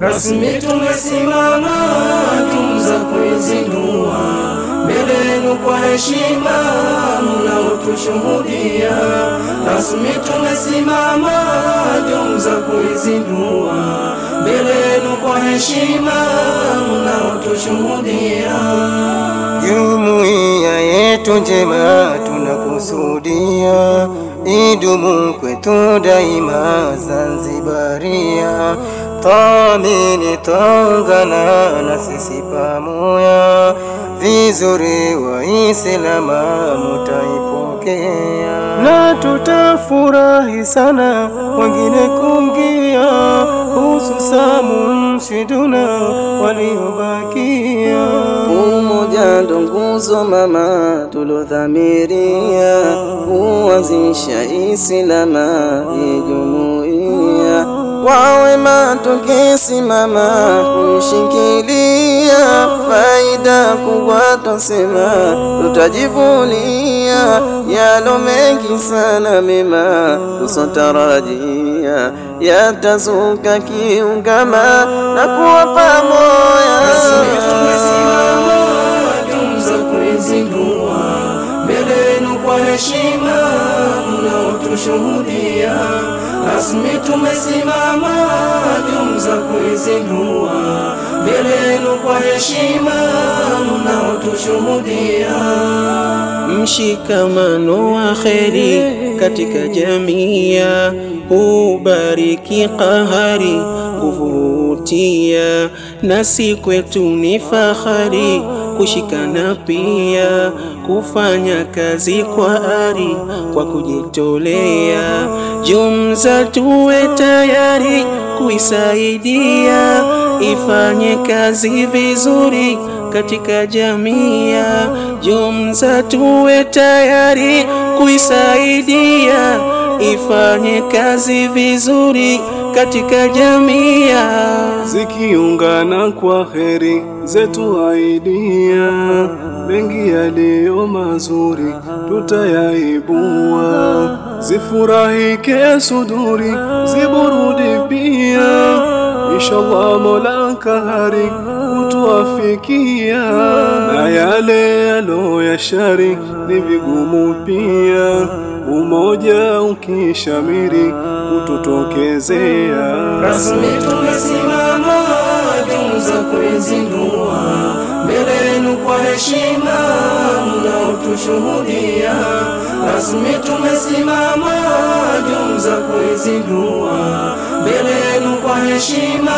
Rasmi tumesimama tumza kuizindua mbele yenu kwa heshima mnaotushuhudia. Rasmi tumesimama tumza kuizindua mbele heshima mnaotushuhudia. Jumuiya yetu njema tunakusudia idumu kwetu daima Zanzibaria. Thamini tangana na sisi pamoja, vizuri Waislama mutaipokea, na tutafurahi sana wengine kuingia, hususa munshiduna waliobakia. Umoja ndo nguzo mama tulodhamiria kuanzisha Islama ijumuia kwa wema tukisimama kuishikilia, faida kubwa twasema tutajivunia, yalo mengi sana mema tusotarajia, yatazuka kiungama na kuwa pamoja. Kwa heshima mnaotushuhudia. Rasmi tumesimama jumza kuizindua mbele yenu kwa heshima mnaotushuhudia. Mshikamano wa kheri katika jamia hubariki qahari kuvutia, na nasi kwetu ni fahari kushikana pia, kufanya kazi kwa ari kwa kujitolea, jumza tuwe tayari kuisaidia, ifanye kazi vizuri katika jamia, jumza tuwe tayari kuisaidia, ifanye kazi vizuri katika jamia. zikiungana kwa heri zetu aidia, mengi yaliyo mazuri tutayaibua, zifurahike suduri ziburudi pia, inshallah Mola kahari kutuafikia, na yale yalo ya shari ni vigumu pia, umoja ukishamiri kututokezea. Rasmi tumesimama tunza kuizindua mbele yenu kwa heshima mnaotushuhudia. Rasmi tumesimama jumza kuizindua mbele yenu kwa heshima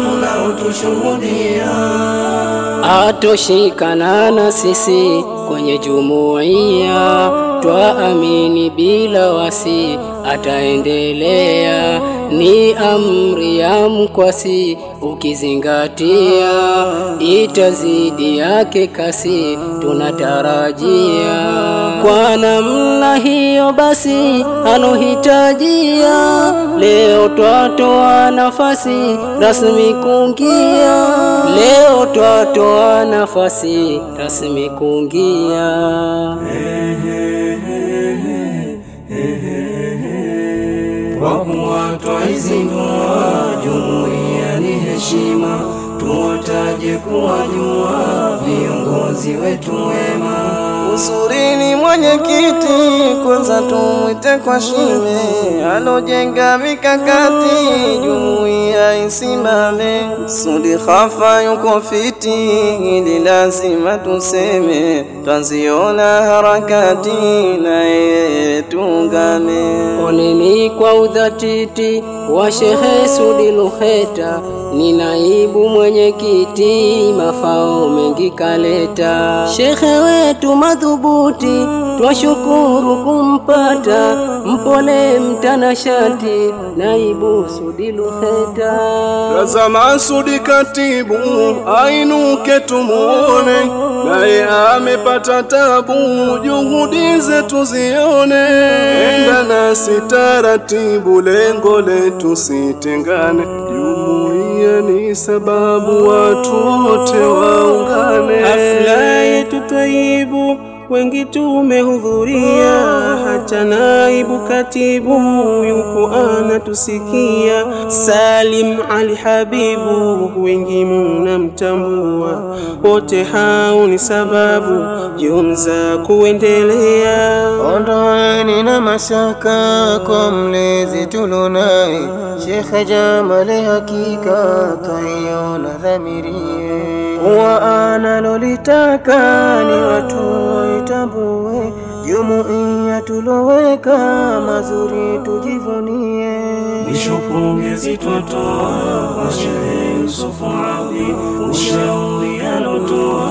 mnaotushuhudia. atoshikana na sisi kwenye jumuiya, twaamini bila wasi ataendelea. Ni amri ya mkwasi, ukizingatia itazidi yake kasi, tunatarajia. Kwa namna hiyo basi anohitajia leo twatoa nafasi rasmi kuingia, leo twatoa nafasi rasmi kuingia. Kwa kuwa twaizindua jumuiya ni heshima, tuwataje kuwajua viongozi wetu wema. Usurini mwenyekiti, kwanza tumwite kwa shime, alojenga mikakati jumuiya isimame. Sudi Khafa yuko fiti, ili lazima tuseme, twaziona harakati na yeye tungame. Oneni kwa udhatiti wa Shehe Sudi Luheta, ni naibu mwenyekiti, mafao mengi kaleta. Shekhe wetu madhubuti, twashukuru kumpata, mpole mtanashati, naibu Sudi Luheta. Raza Masudi katibu ainuke tumuone, naye amepata tabu, juhudi zetu zione. Enda nasi taratibu, lengo letu sitengane. Jumuiya ni sababu watu wote waungane. Hafla yetu wengi tumehudhuria, hata naibu katibu yuko anatusikia. Salim Ali Habibu, wengi munamtambua, wote hao ni sababu jumza kuendelea. Ondoeni na mashaka kwa mlezi tulonaye Shekhe Jamali, hakika twaiona dhamirie kuwa analolitaka ni watu waitambue, jumuiya tuloweka mazuri tujivunie. Mwisho pongezi twatoa kwa Shehe Yusufu Abdi, ushauri alotoa